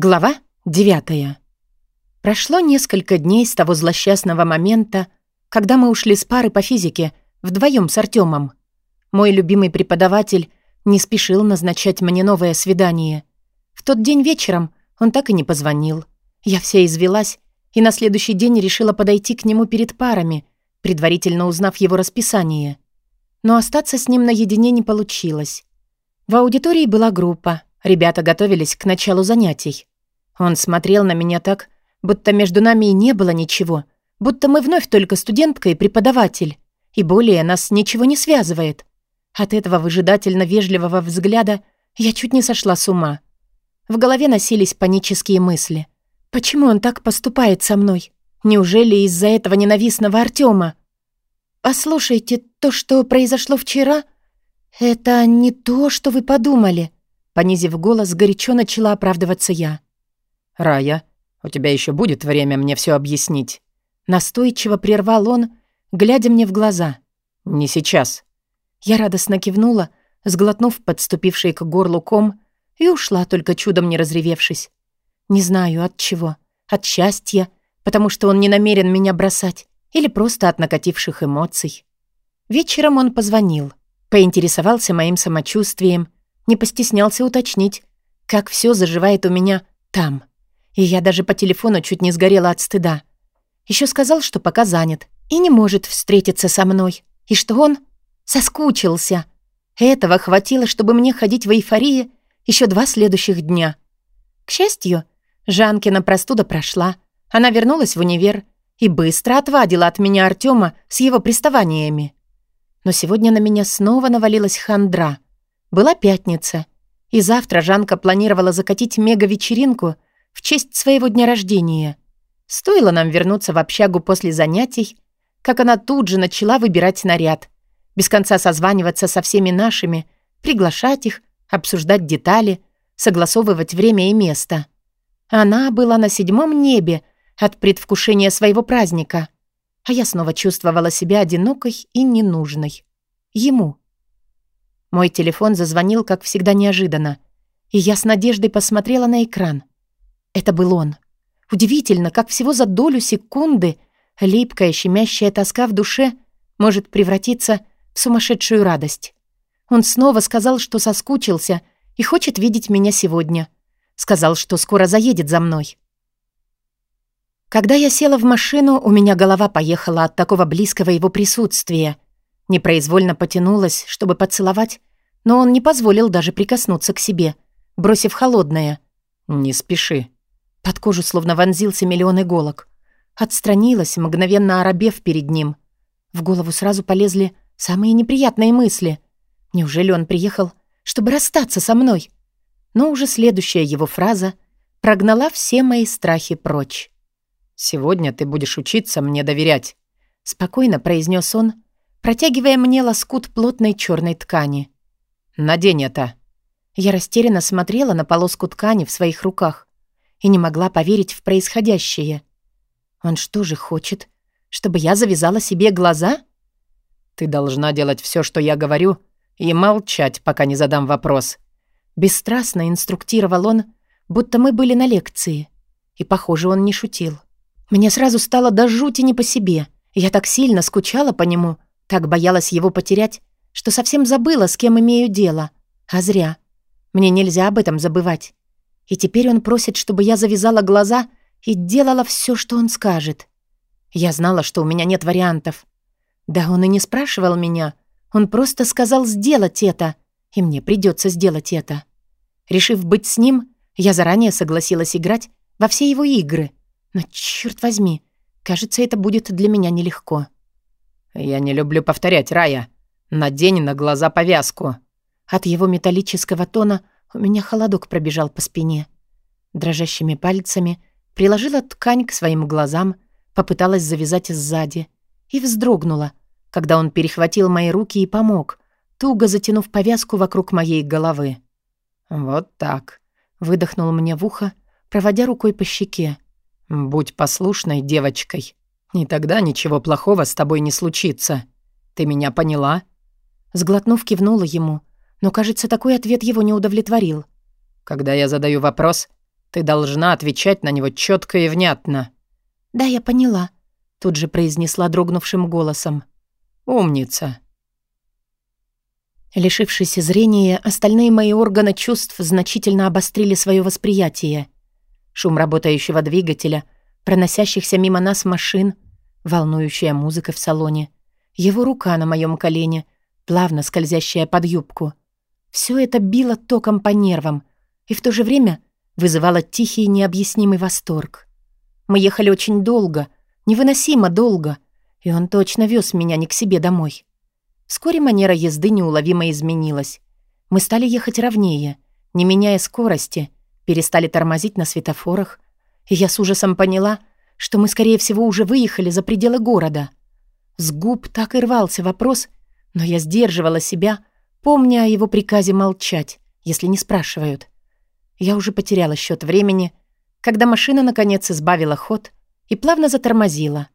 Глава девятая. Прошло несколько дней с того злосчастного момента, когда мы ушли с пары по физике вдвоем с Артемом. Мой любимый преподаватель не спешил назначать мне новое свидание. В тот день вечером он так и не позвонил. Я вся извелась и на следующий день решила подойти к нему перед парами, предварительно узнав его расписание. Но остаться с ним наедине не получилось. В аудитории была группа — Ребята готовились к началу занятий. Он смотрел на меня так, будто между нами и не было ничего, будто мы вновь только студентка и преподаватель, и более нас ничего не связывает. От этого выжидательно-вежливого взгляда я чуть не сошла с ума. В голове носились панические мысли. Почему он так поступает со мной? Неужели из-за этого ненавистного Артема? «Послушайте, то, что произошло вчера, это не то, что вы подумали», Понизив голос, горячо начала оправдываться я. «Рая, у тебя еще будет время мне все объяснить». Настойчиво прервал он, глядя мне в глаза. «Не сейчас». Я радостно кивнула, сглотнув подступивший к горлу ком, и ушла, только чудом не разревевшись. Не знаю, от чего. От счастья, потому что он не намерен меня бросать, или просто от накативших эмоций. Вечером он позвонил, поинтересовался моим самочувствием, не постеснялся уточнить, как все заживает у меня там. И я даже по телефону чуть не сгорела от стыда. Еще сказал, что пока занят и не может встретиться со мной, и что он соскучился. Этого хватило, чтобы мне ходить в эйфории еще два следующих дня. К счастью, Жанкина простуда прошла. Она вернулась в универ и быстро отвадила от меня Артема с его приставаниями. Но сегодня на меня снова навалилась хандра — была пятница, и завтра Жанка планировала закатить мега-вечеринку в честь своего дня рождения. Стоило нам вернуться в общагу после занятий, как она тут же начала выбирать наряд, без конца созваниваться со всеми нашими, приглашать их, обсуждать детали, согласовывать время и место. Она была на седьмом небе от предвкушения своего праздника, а я снова чувствовала себя одинокой и ненужной. Ему. Мой телефон зазвонил, как всегда, неожиданно. И я с надеждой посмотрела на экран. Это был он. Удивительно, как всего за долю секунды липкая, щемящая тоска в душе может превратиться в сумасшедшую радость. Он снова сказал, что соскучился и хочет видеть меня сегодня. Сказал, что скоро заедет за мной. Когда я села в машину, у меня голова поехала от такого близкого его присутствия — Непроизвольно потянулась, чтобы поцеловать, но он не позволил даже прикоснуться к себе, бросив холодное. «Не спеши». Под кожу словно вонзился миллион иголок. Отстранилась, мгновенно оробев перед ним. В голову сразу полезли самые неприятные мысли. Неужели он приехал, чтобы расстаться со мной? Но уже следующая его фраза прогнала все мои страхи прочь. «Сегодня ты будешь учиться мне доверять», — спокойно произнес он, — протягивая мне лоскут плотной черной ткани. «Надень это». Я растерянно смотрела на полоску ткани в своих руках и не могла поверить в происходящее. Он что же хочет, чтобы я завязала себе глаза? «Ты должна делать все, что я говорю, и молчать, пока не задам вопрос». Бесстрастно инструктировал он, будто мы были на лекции. И, похоже, он не шутил. Мне сразу стало до жути не по себе. Я так сильно скучала по нему — так боялась его потерять, что совсем забыла, с кем имею дело. А зря. Мне нельзя об этом забывать. И теперь он просит, чтобы я завязала глаза и делала все, что он скажет. Я знала, что у меня нет вариантов. Да он и не спрашивал меня. Он просто сказал сделать это, и мне придется сделать это. Решив быть с ним, я заранее согласилась играть во все его игры. Но, черт возьми, кажется, это будет для меня нелегко. «Я не люблю повторять, Рая. Надень на глаза повязку». От его металлического тона у меня холодок пробежал по спине. Дрожащими пальцами приложила ткань к своим глазам, попыталась завязать сзади и вздрогнула, когда он перехватил мои руки и помог, туго затянув повязку вокруг моей головы. «Вот так», — выдохнул мне в ухо, проводя рукой по щеке. «Будь послушной девочкой. И тогда ничего плохого с тобой не случится. Ты меня поняла?» Сглотнув, кивнула ему, но, кажется, такой ответ его не удовлетворил. «Когда я задаю вопрос, Ты должна отвечать на него четко и внятно». «Да, я поняла», — тут же произнесла дрогнувшим голосом. «Умница». Лишившись зрения, остальные мои органы чувств значительно обострили свое восприятие. Шум работающего двигателя, проносящихся мимо нас машин, волнующая музыка в салоне, его рука на моем колене, плавно скользящая под юбку. Все это било током по нервам и в то же время вызывало тихий необъяснимый восторг. Мы ехали очень долго, невыносимо долго, и он точно вез меня не к себе домой. Вскоре манера езды неуловимо изменилась. Мы стали ехать ровнее, не меняя скорости, перестали тормозить на светофорах, и я с ужасом поняла, что мы, скорее всего, уже выехали за пределы города. С губ так и рвался вопрос, но я сдерживала себя, помня о его приказе молчать, если не спрашивают. Я уже потеряла счет времени, когда машина, наконец, избавила ход и плавно затормозила.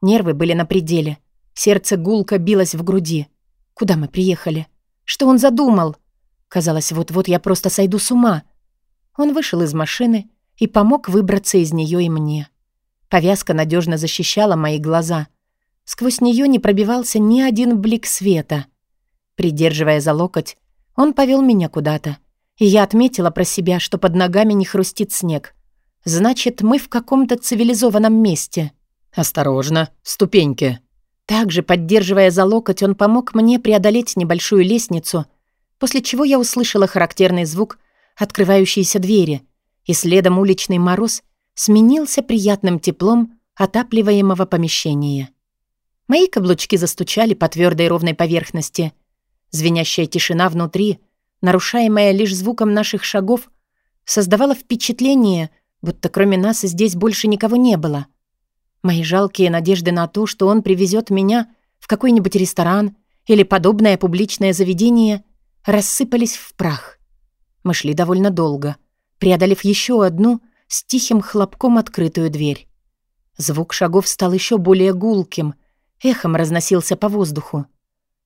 Нервы были на пределе — Сердце гулко билось в груди. Куда мы приехали? Что он задумал? Казалось, вот-вот я просто сойду с ума. Он вышел из машины и помог выбраться из нее и мне. Повязка надежно защищала мои глаза. Сквозь нее не пробивался ни один блик света. Придерживая за локоть, он повел меня куда-то. И я отметила про себя, что под ногами не хрустит снег. Значит, мы в каком-то цивилизованном месте. «Осторожно, ступеньки», также, поддерживая за локоть, он помог мне преодолеть небольшую лестницу, после чего я услышала характерный звук открывающейся двери, и следом уличный мороз сменился приятным теплом отапливаемого помещения. Мои каблучки застучали по твердой ровной поверхности. Звенящая тишина внутри, нарушаемая лишь звуком наших шагов, создавала впечатление, будто кроме нас здесь больше никого не было — Мои жалкие надежды на то, что он привезет меня в какой-нибудь ресторан или подобное публичное заведение, рассыпались в прах. Мы шли довольно долго, преодолев еще одну с тихим хлопком открытую дверь. Звук шагов стал еще более гулким, эхом разносился по воздуху.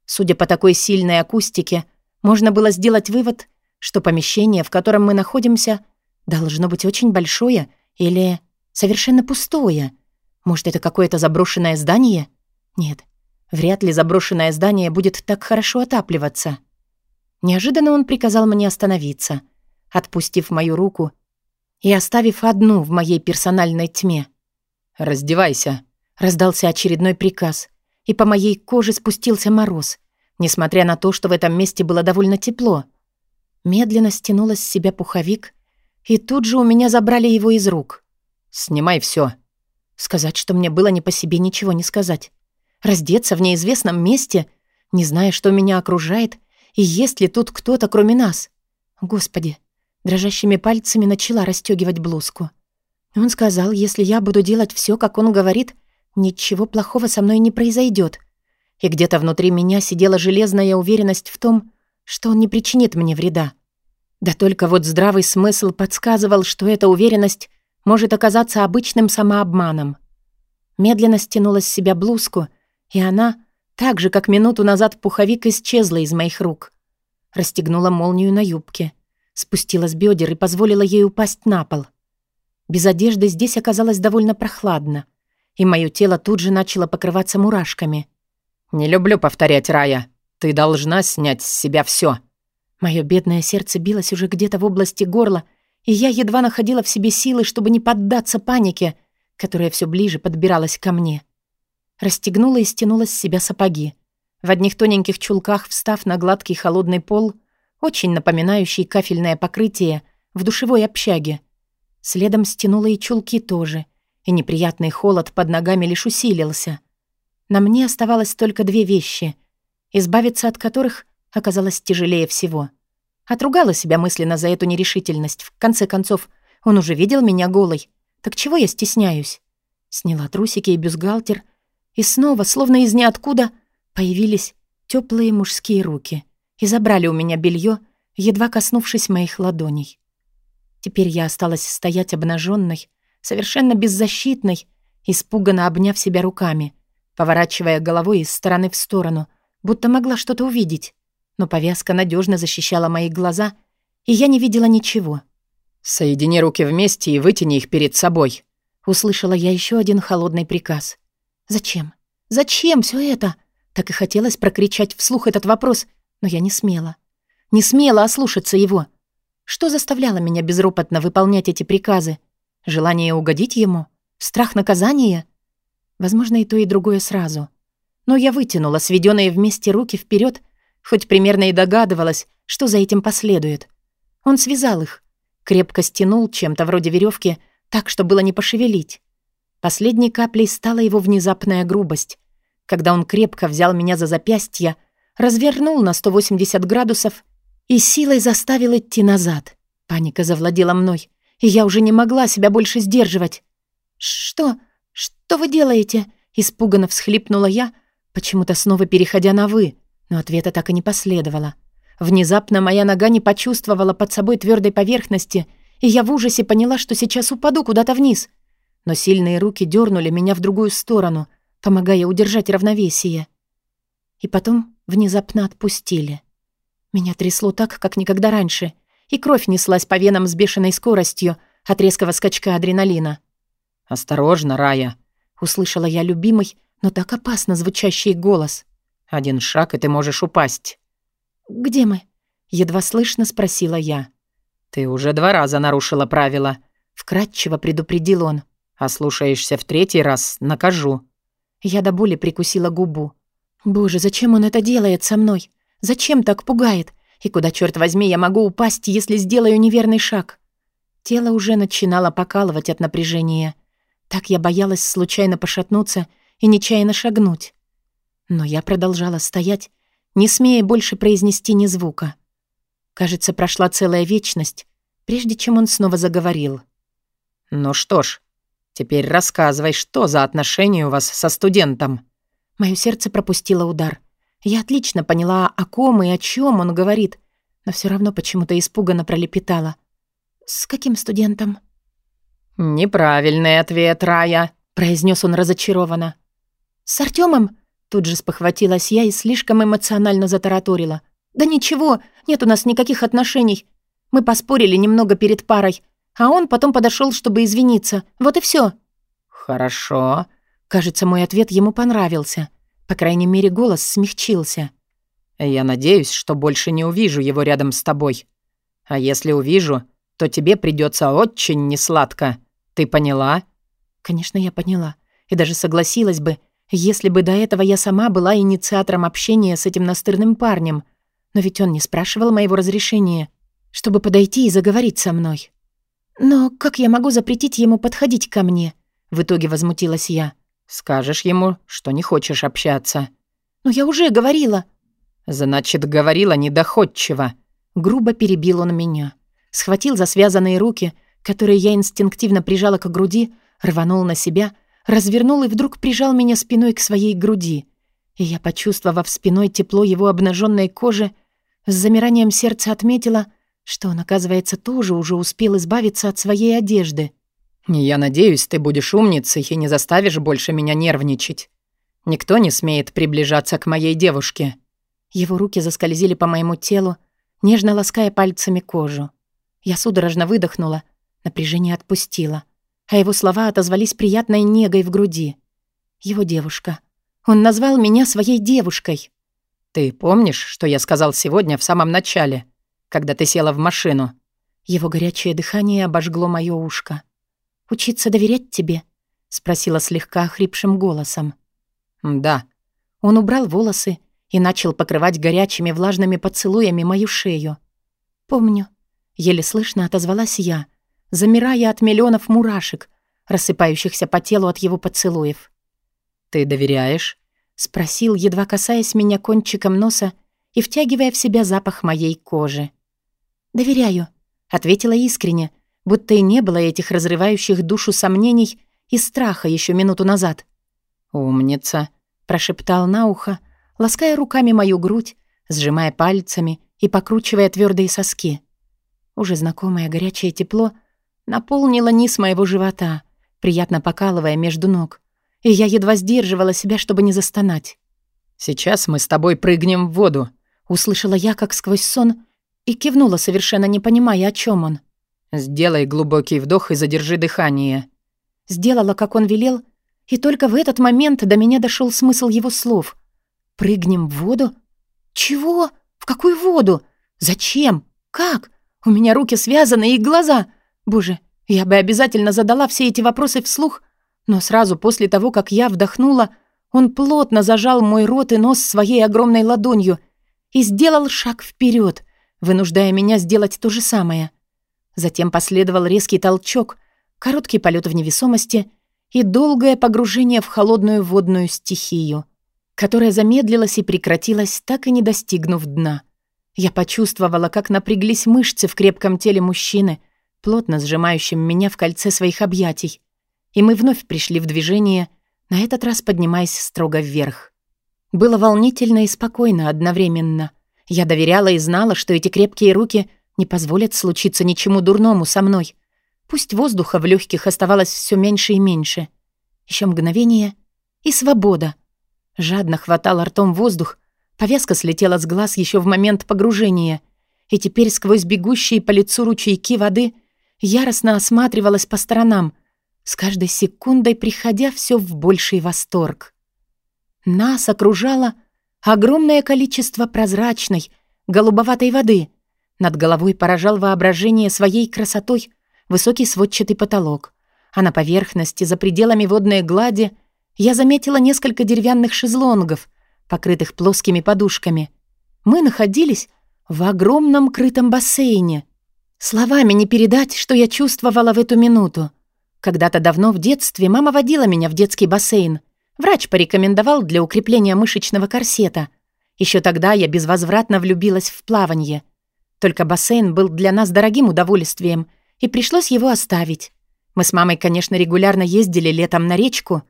Судя по такой сильной акустике, можно было сделать вывод, что помещение, в котором мы находимся, должно быть очень большое или совершенно пустое — может, это какое-то заброшенное здание? Нет, вряд ли заброшенное здание будет так хорошо отапливаться. Неожиданно он приказал мне остановиться, отпустив мою руку и оставив одну в моей персональной тьме. «Раздевайся», — раздался очередной приказ, и по моей коже спустился мороз, несмотря на то, что в этом месте было довольно тепло. Медленно стянула с себя пуховик, и тут же у меня забрали его из рук. «Снимай все, Сказать, что мне было не по себе, ничего не сказать. Раздеться в неизвестном месте, не зная, что меня окружает, и есть ли тут кто-то, кроме нас. Господи, дрожащими пальцами начала расстёгивать блузку. Он сказал, если я буду делать всё, как он говорит, ничего плохого со мной не произойдёт. И где-то внутри меня сидела железная уверенность в том, что он не причинит мне вреда. Да только вот здравый смысл подсказывал, что эта уверенность может оказаться обычным самообманом. Медленно стянула с себя блузку, и она, так же, как минуту назад пуховик, исчезла из моих рук. Расстегнула молнию на юбке, спустила с бедер и позволила ей упасть на пол. Без одежды здесь оказалось довольно прохладно, и мое тело тут же начало покрываться мурашками. «Не люблю повторять, Рая. Ты должна снять с себя все. Мое бедное сердце билось уже где-то в области горла, и я едва находила в себе силы, чтобы не поддаться панике, которая все ближе подбиралась ко мне. Расстегнула и стянула с себя сапоги. В одних тоненьких чулках, встав на гладкий холодный пол, очень напоминающий кафельное покрытие в душевой общаге. Следом стянула и чулки тоже, и неприятный холод под ногами лишь усилился. На мне оставалось только две вещи, избавиться от которых оказалось тяжелее всего — Отругала себя мысленно за эту нерешительность. В конце концов, он уже видел меня голой. Так чего я стесняюсь? Сняла трусики и бюстгальтер, и снова, словно из ниоткуда, появились теплые мужские руки и забрали у меня белье, едва коснувшись моих ладоней. Теперь я осталась стоять обнаженной, совершенно беззащитной, испуганно обняв себя руками, поворачивая головой из стороны в сторону, будто могла что-то увидеть но повязка надежно защищала мои глаза, и я не видела ничего. «Соедини руки вместе и вытяни их перед собой», — услышала я еще один холодный приказ. «Зачем? Зачем все это?» Так и хотелось прокричать вслух этот вопрос, но я не смела. Не смела ослушаться его. Что заставляло меня безропотно выполнять эти приказы? Желание угодить ему? Страх наказания? Возможно, и то, и другое сразу. Но я вытянула сведенные вместе руки вперед, хоть примерно и догадывалась, что за этим последует. Он связал их, крепко стянул чем-то вроде веревки, так, что было не пошевелить. Последней каплей стала его внезапная грубость, когда он крепко взял меня за запястье, развернул на 180 градусов и силой заставил идти назад. Паника завладела мной, я уже не могла себя больше сдерживать. «Что? Что вы делаете?» — испуганно всхлипнула я, почему-то снова переходя на «вы», но ответа так и не последовало. Внезапно моя нога не почувствовала под собой твердой поверхности, и я в ужасе поняла, что сейчас упаду куда-то вниз. Но сильные руки дернули меня в другую сторону, помогая удержать равновесие. И потом внезапно отпустили. Меня трясло так, как никогда раньше, и кровь неслась по венам с бешеной скоростью от резкого скачка адреналина. «Осторожно, Рая!» — услышала я любимый, но так опасно звучащий голос. «Один шаг, и ты можешь упасть». «Где мы?» — едва слышно спросила я. «Ты уже два раза нарушила правила», — вкратчиво предупредил он. «Ослушаешься в третий раз, накажу». Я до боли прикусила губу. «Боже, зачем он это делает со мной? Зачем так пугает? И куда, черт возьми, я могу упасть, если сделаю неверный шаг?» Тело уже начинало покалывать от напряжения. Так я боялась случайно пошатнуться и нечаянно шагнуть. Но я продолжала стоять, не смея больше произнести ни звука. Кажется, прошла целая вечность, прежде чем он снова заговорил. «Ну что ж, теперь рассказывай, что за отношения у вас со студентом?» Моё сердце пропустило удар. Я отлично поняла, о ком и о чем он говорит, но все равно почему-то испуганно пролепетала. «С каким студентом?» «Неправильный ответ, Рая», — произнес он разочарованно. «С Артемом? Тут же спохватилась я и слишком эмоционально затараторила. «Да ничего, нет у нас никаких отношений. Мы поспорили немного перед парой, а он потом подошел, чтобы извиниться. Вот и все. «Хорошо». Кажется, мой ответ ему понравился. По крайней мере, голос смягчился. «Я надеюсь, что больше не увижу его рядом с тобой. А если увижу, то тебе придется очень несладко. Ты поняла?» Конечно, я поняла. И даже согласилась бы, если бы до этого я сама была инициатором общения с этим настырным парнем. Но ведь он не спрашивал моего разрешения, чтобы подойти и заговорить со мной. «Но как я могу запретить ему подходить ко мне?» В итоге возмутилась я. «Скажешь ему, что не хочешь общаться». «Но я уже говорила». «Значит, говорила недоходчиво». Грубо перебил он меня. Схватил за связанные руки, которые я инстинктивно прижала к груди, рванул на себя — развернул и вдруг прижал меня спиной к своей груди. И я, почувствовав спиной тепло его обнаженной кожи, с замиранием сердца отметила, что он, оказывается, тоже уже успел избавиться от своей одежды. «Я надеюсь, ты будешь умницей и не заставишь больше меня нервничать. Никто не смеет приближаться к моей девушке». Его руки заскользили по моему телу, нежно лаская пальцами кожу. Я судорожно выдохнула, напряжение отпустила — а его слова отозвались приятной негой в груди. Его девушка. Он назвал меня своей девушкой. «Ты помнишь, что я сказал сегодня в самом начале, когда ты села в машину?» Его горячее дыхание обожгло моё ушко. «Учиться доверять тебе?» — спросила слегка охрипшим голосом. «Да». Он убрал волосы и начал покрывать горячими влажными поцелуями мою шею. «Помню». Еле слышно отозвалась я, замирая от миллионов мурашек, рассыпающихся по телу от его поцелуев. «Ты доверяешь?» — спросил, едва касаясь меня кончиком носа и втягивая в себя запах моей кожи. «Доверяю», — ответила искренне, будто и не было этих разрывающих душу сомнений и страха еще минуту назад. «Умница», — прошептал на ухо, лаская руками мою грудь, сжимая пальцами и покручивая твердые соски. Уже знакомое горячее тепло — наполнила низ моего живота, приятно покалывая между ног. И я едва сдерживала себя, чтобы не застонать. «Сейчас мы с тобой прыгнем в воду», — услышала я, как сквозь сон, и кивнула, совершенно не понимая, о чем он. «Сделай глубокий вдох и задержи дыхание». Сделала, как он велел, и только в этот момент до меня дошел смысл его слов. «Прыгнем в воду? Чего? В какую воду? Зачем? Как? У меня руки связаны и глаза. Боже, я бы обязательно задала все эти вопросы вслух, но сразу после того, как я вдохнула, он плотно зажал мой рот и нос своей огромной ладонью и сделал шаг вперед, вынуждая меня сделать то же самое. Затем последовал резкий толчок, короткий полет в невесомости и долгое погружение в холодную водную стихию, которая замедлилась и прекратилась, так и не достигнув дна. Я почувствовала, как напряглись мышцы в крепком теле мужчины, плотно сжимающим меня в кольце своих объятий, и мы вновь пришли в движение, на этот раз поднимаясь строго вверх. Было волнительно и спокойно одновременно. Я доверяла и знала, что эти крепкие руки не позволят случиться ничему дурному со мной. Пусть воздуха в легких оставалось все меньше и меньше. Еще мгновение — и свобода. Жадно хватал ртом воздух, повязка слетела с глаз еще в момент погружения, и теперь сквозь бегущие по лицу ручейки воды яростно осматривалась по сторонам, с каждой секундой приходя все в больший восторг. Нас окружало огромное количество прозрачной, голубоватой воды. Над головой поражал воображение своей красотой высокий сводчатый потолок. А на поверхности, за пределами водной глади, я заметила несколько деревянных шезлонгов, покрытых плоскими подушками. Мы находились в огромном крытом бассейне. Словами не передать, что я чувствовала в эту минуту. Когда-то давно в детстве мама водила меня в детский бассейн — Врач порекомендовал для укрепления мышечного корсета. Еще тогда я безвозвратно влюбилась в плавание. Только бассейн был для нас дорогим удовольствием, и пришлось его оставить. Мы с мамой, конечно, регулярно ездили летом на речку,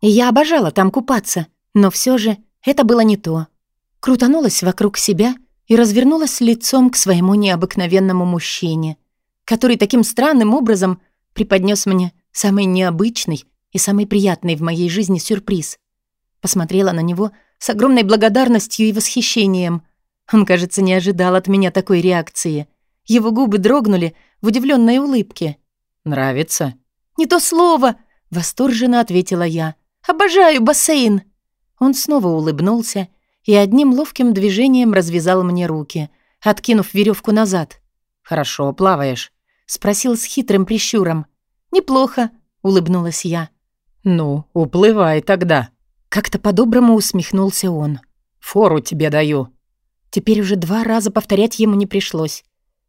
и я обожала там купаться, но все же это было не то. Крутанулась вокруг себя и развернулась лицом к своему необыкновенному мужчине, который таким странным образом преподнес мне самый необычный и самый приятный в моей жизни сюрприз. Посмотрела на него с огромной благодарностью и восхищением. Он, кажется, не ожидал от меня такой реакции. Его губы дрогнули в удивленной улыбке. «Нравится?» «Не то слово!» — восторженно ответила я. «Обожаю бассейн!» Он снова улыбнулся и одним ловким движением развязал мне руки, откинув веревку назад. «Хорошо плаваешь?» — спросил с хитрым прищуром. «Неплохо», — улыбнулась я. «Ну, уплывай тогда». Как-то по-доброму усмехнулся он. «Фору тебе даю». Теперь уже два раза повторять ему не пришлось.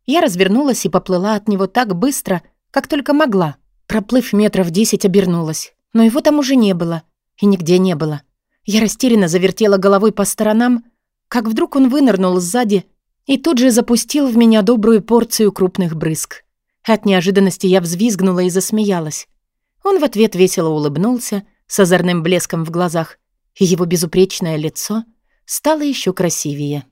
Я развернулась и поплыла от него так быстро, как только могла. Проплыв метров десять, обернулась. Но его там уже не было. И нигде не было. Я растерянно завертела головой по сторонам, как вдруг он вынырнул сзади и тут же запустил в меня добрую порцию крупных брызг. От неожиданности я взвизгнула и засмеялась. Он в ответ весело улыбнулся, с озорным блеском в глазах, и его безупречное лицо стало еще красивее.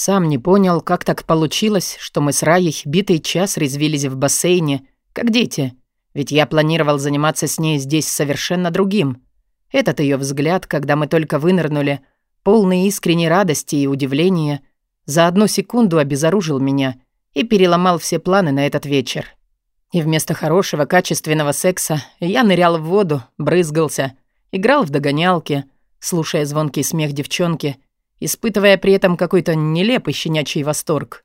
Сам не понял, как так получилось, что мы с Раей битый час резвились в бассейне, как дети. Ведь я планировал заниматься с ней здесь совершенно другим. Этот ее взгляд, когда мы только вынырнули, полный искренней радости и удивления, за одну секунду обезоружил меня и переломал все планы на этот вечер. И вместо хорошего, качественного секса я нырял в воду, брызгался, играл в догонялки, слушая звонкий смех девчонки, испытывая при этом какой-то нелепый щенячий восторг.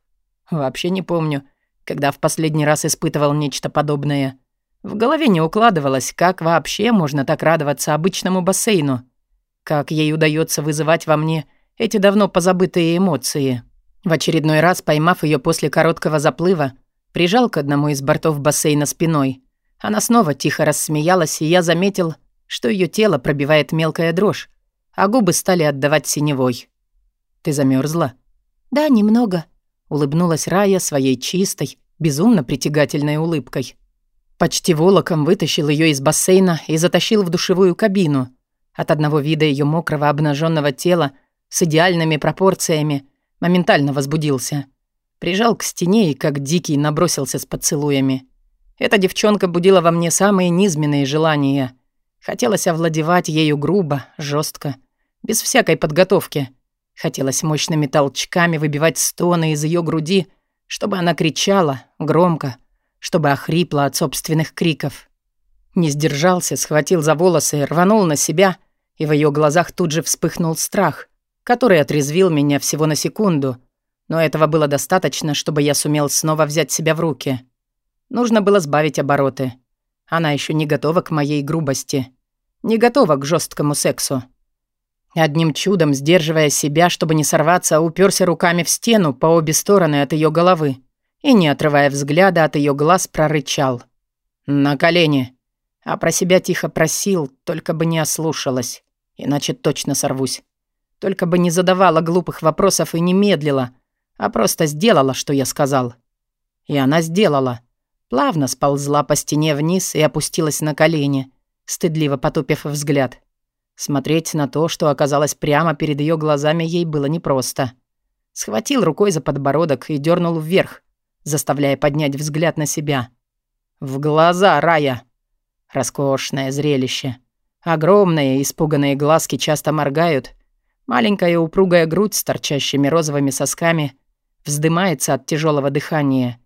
Вообще не помню, когда в последний раз испытывал нечто подобное. В голове не укладывалось, как вообще можно так радоваться обычному бассейну. Как ей удается вызывать во мне эти давно позабытые эмоции. В очередной раз, поймав ее после короткого заплыва, Прижал к одному из бортов бассейна спиной. Она снова тихо рассмеялась, и я заметил, что ее тело пробивает мелкая дрожь, а губы стали отдавать синевой. «Ты замерзла? «Да, немного», — улыбнулась Рая своей чистой, безумно притягательной улыбкой. Почти волоком вытащил ее из бассейна и затащил в душевую кабину. От одного вида ее мокрого обнаженного тела с идеальными пропорциями моментально возбудился. Прижал к стене и, как дикий, набросился с поцелуями. Эта девчонка будила во мне самые низменные желания. Хотелось овладевать ею грубо, жестко, без всякой подготовки. Хотелось мощными толчками выбивать стоны из ее груди, чтобы она кричала громко, чтобы охрипла от собственных криков. Не сдержался, схватил за волосы, рванул на себя, и в ее глазах тут же вспыхнул страх, который отрезвил меня всего на секунду, но этого было достаточно, чтобы я сумел снова взять себя в руки. Нужно было сбавить обороты. Она еще не готова к моей грубости, не готова к жесткому сексу. Одним чудом, сдерживая себя, чтобы не сорваться, уперся руками в стену по обе стороны от ее головы и, не отрывая взгляда от ее глаз, прорычал. «На колени!» А про себя тихо просил, только бы не ослушалась, иначе точно сорвусь. Только бы не задавала глупых вопросов и не медлила, а просто сделала, что я сказал. И она сделала. Плавно сползла по стене вниз и опустилась на колени, стыдливо потупив взгляд. Смотреть на то, что оказалось прямо перед ее глазами, ей было непросто. Схватил рукой за подбородок и дернул вверх, заставляя поднять взгляд на себя. «В глаза, Рая!» Роскошное зрелище. Огромные испуганные глазки часто моргают. Маленькая упругая грудь с торчащими розовыми сосками вздымается от тяжелого дыхания.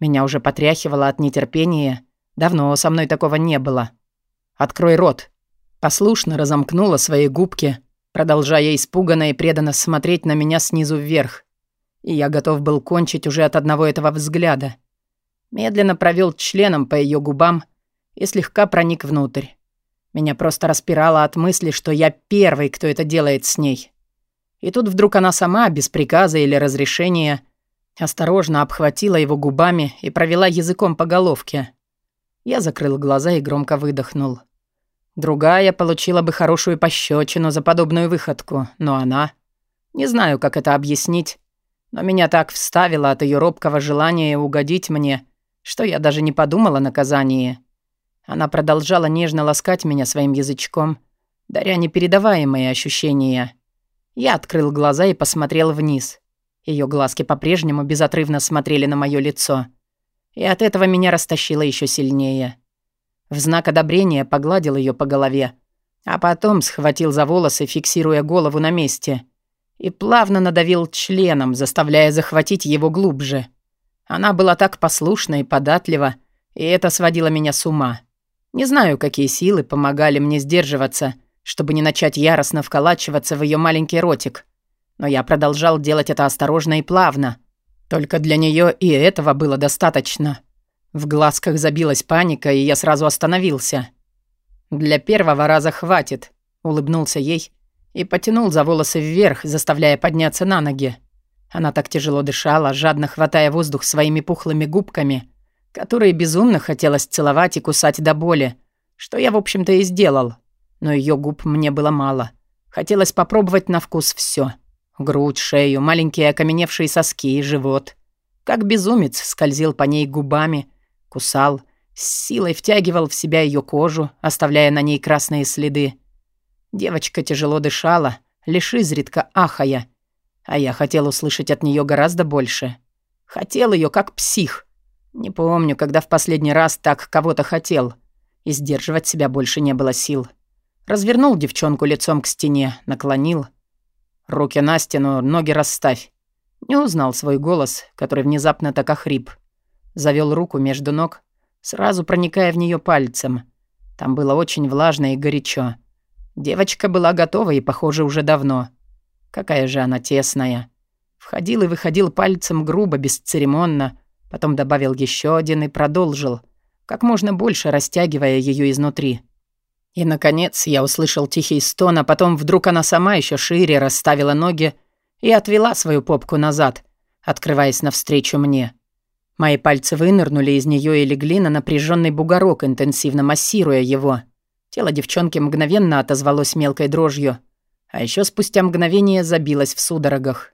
Меня уже потряхивало от нетерпения. Давно со мной такого не было. «Открой рот!» Послушно разомкнула свои губки, продолжая испуганно и преданно смотреть на меня снизу вверх. И я готов был кончить уже от одного этого взгляда. Медленно провел членом по ее губам и слегка проник внутрь. Меня просто распирало от мысли, что я первый, кто это делает с ней. И тут вдруг она сама, без приказа или разрешения, осторожно обхватила его губами и провела языком по головке. Я закрыл глаза и громко выдохнул. Другая получила бы хорошую пощечину за подобную выходку, но она... Не знаю, как это объяснить, но меня так вставило от ее робкого желания угодить мне, что я даже не подумала о наказании. Она продолжала нежно ласкать меня своим язычком, даря непередаваемые ощущения. Я открыл глаза и посмотрел вниз. Ее глазки по-прежнему безотрывно смотрели на мое лицо. И от этого меня растащило еще сильнее. В знак одобрения погладил ее по голове, а потом схватил за волосы, фиксируя голову на месте, и плавно надавил членом, заставляя захватить его глубже. Она была так послушна и податлива, и это сводило меня с ума. Не знаю, какие силы помогали мне сдерживаться, чтобы не начать яростно вколачиваться в ее маленький ротик. Но я продолжал делать это осторожно и плавно. Только для нее и этого было достаточно. В глазках забилась паника, и я сразу остановился. «Для первого раза хватит», — улыбнулся ей и потянул за волосы вверх, заставляя подняться на ноги. Она так тяжело дышала, жадно хватая воздух своими пухлыми губками, которые безумно хотелось целовать и кусать до боли, что я, в общем-то, и сделал. Но ее губ мне было мало. Хотелось попробовать на вкус все: Грудь, шею, маленькие окаменевшие соски и живот. Как безумец скользил по ней губами, кусал, с силой втягивал в себя ее кожу, оставляя на ней красные следы. Девочка тяжело дышала, лишь изредка ахая, а я хотел услышать от нее гораздо больше. Хотел ее как псих. Не помню, когда в последний раз так кого-то хотел. И сдерживать себя больше не было сил. Развернул девчонку лицом к стене, наклонил. Руки на стену, ноги расставь. Не узнал свой голос, который внезапно так охрип. Завел руку между ног, сразу проникая в нее пальцем. Там было очень влажно и горячо. Девочка была готова и, похоже, уже давно. Какая же она тесная. Входил и выходил пальцем грубо, бесцеремонно, потом добавил еще один и продолжил, как можно больше растягивая ее изнутри. И, наконец, я услышал тихий стон, а потом вдруг она сама еще шире расставила ноги и отвела свою попку назад, открываясь навстречу мне. Мои пальцы вынырнули из нее и легли на напряженный бугорок, интенсивно массируя его. Тело девчонки мгновенно отозвалось мелкой дрожью, а еще спустя мгновение забилось в судорогах.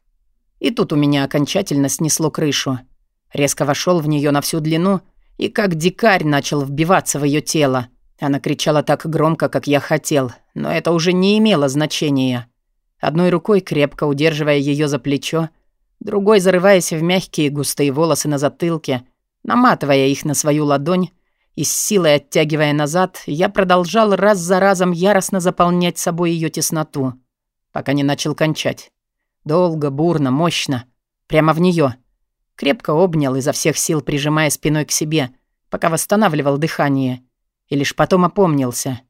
И тут у меня окончательно снесло крышу. Резко вошел в нее на всю длину и как дикарь начал вбиваться в ее тело. Она кричала так громко, как я хотел, но это уже не имело значения. Одной рукой, крепко удерживая ее за плечо, другой зарываясь в мягкие густые волосы на затылке, наматывая их на свою ладонь и с силой оттягивая назад, я продолжал раз за разом яростно заполнять собой ее тесноту, пока не начал кончать. Долго, бурно, мощно. Прямо в нее. Крепко обнял, изо всех сил прижимая спиной к себе, пока восстанавливал дыхание. И лишь потом опомнился.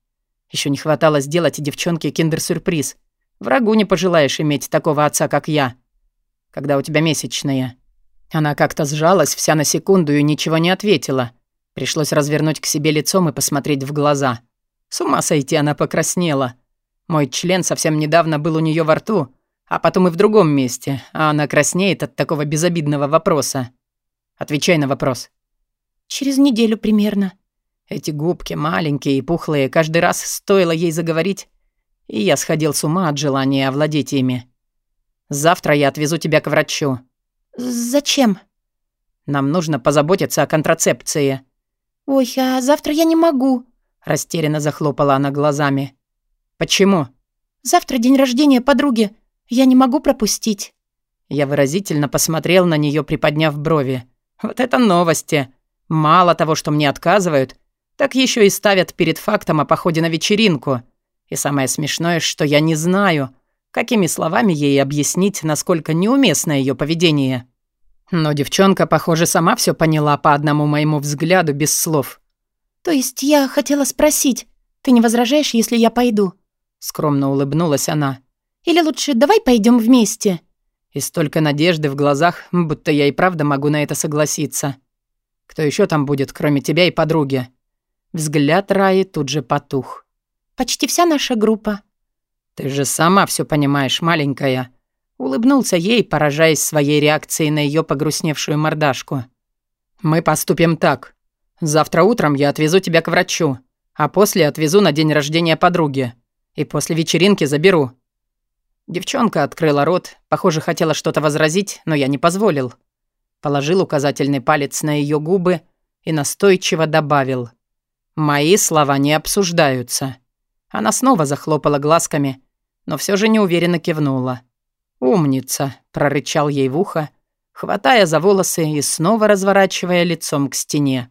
Еще не хватало сделать девчонке киндер-сюрприз. Врагу не пожелаешь иметь такого отца, как я. Когда у тебя месячная. Она как-то сжалась вся на секунду и ничего не ответила. Пришлось развернуть к себе лицом и посмотреть в глаза. С ума сойти она покраснела. Мой член совсем недавно был у нее во рту, а потом и в другом месте, а она краснеет от такого безобидного вопроса. Отвечай на вопрос. Через неделю примерно. Эти губки маленькие и пухлые, каждый раз стоило ей заговорить, и я сходил с ума от желания овладеть ими. Завтра я отвезу тебя к врачу. Зачем? Нам нужно позаботиться о контрацепции. Ой, а завтра я не могу. Растерянно захлопала она глазами. Почему? Завтра день рождения подруги. Я не могу пропустить. Я выразительно посмотрел на нее, приподняв брови. Вот это новости. Мало того, что мне отказывают, так еще и ставят перед фактом о походе на вечеринку. И самое смешное, что я не знаю, какими словами ей объяснить, насколько неуместно ее поведение. Но девчонка, похоже, сама все поняла по одному моему взгляду без слов. «То есть я хотела спросить, ты не возражаешь, если я пойду?» Скромно улыбнулась она. «Или лучше давай пойдем вместе?» И столько надежды в глазах, будто я и правда могу на это согласиться. Кто еще там будет, кроме тебя и подруги? Взгляд Раи тут же потух. «Почти вся наша группа». «Ты же сама все понимаешь, маленькая». Улыбнулся ей, поражаясь своей реакцией на ее погрустневшую мордашку. «Мы поступим так. Завтра утром я отвезу тебя к врачу, а после отвезу на день рождения подруги. И после вечеринки заберу». Девчонка открыла рот, похоже, хотела что-то возразить, но я не позволил. Положил указательный палец на ее губы и настойчиво добавил. «Мои слова не обсуждаются». Она снова захлопала глазками, но все же неуверенно кивнула. «Умница», — прорычал ей в ухо, хватая за волосы и снова разворачивая лицом к стене.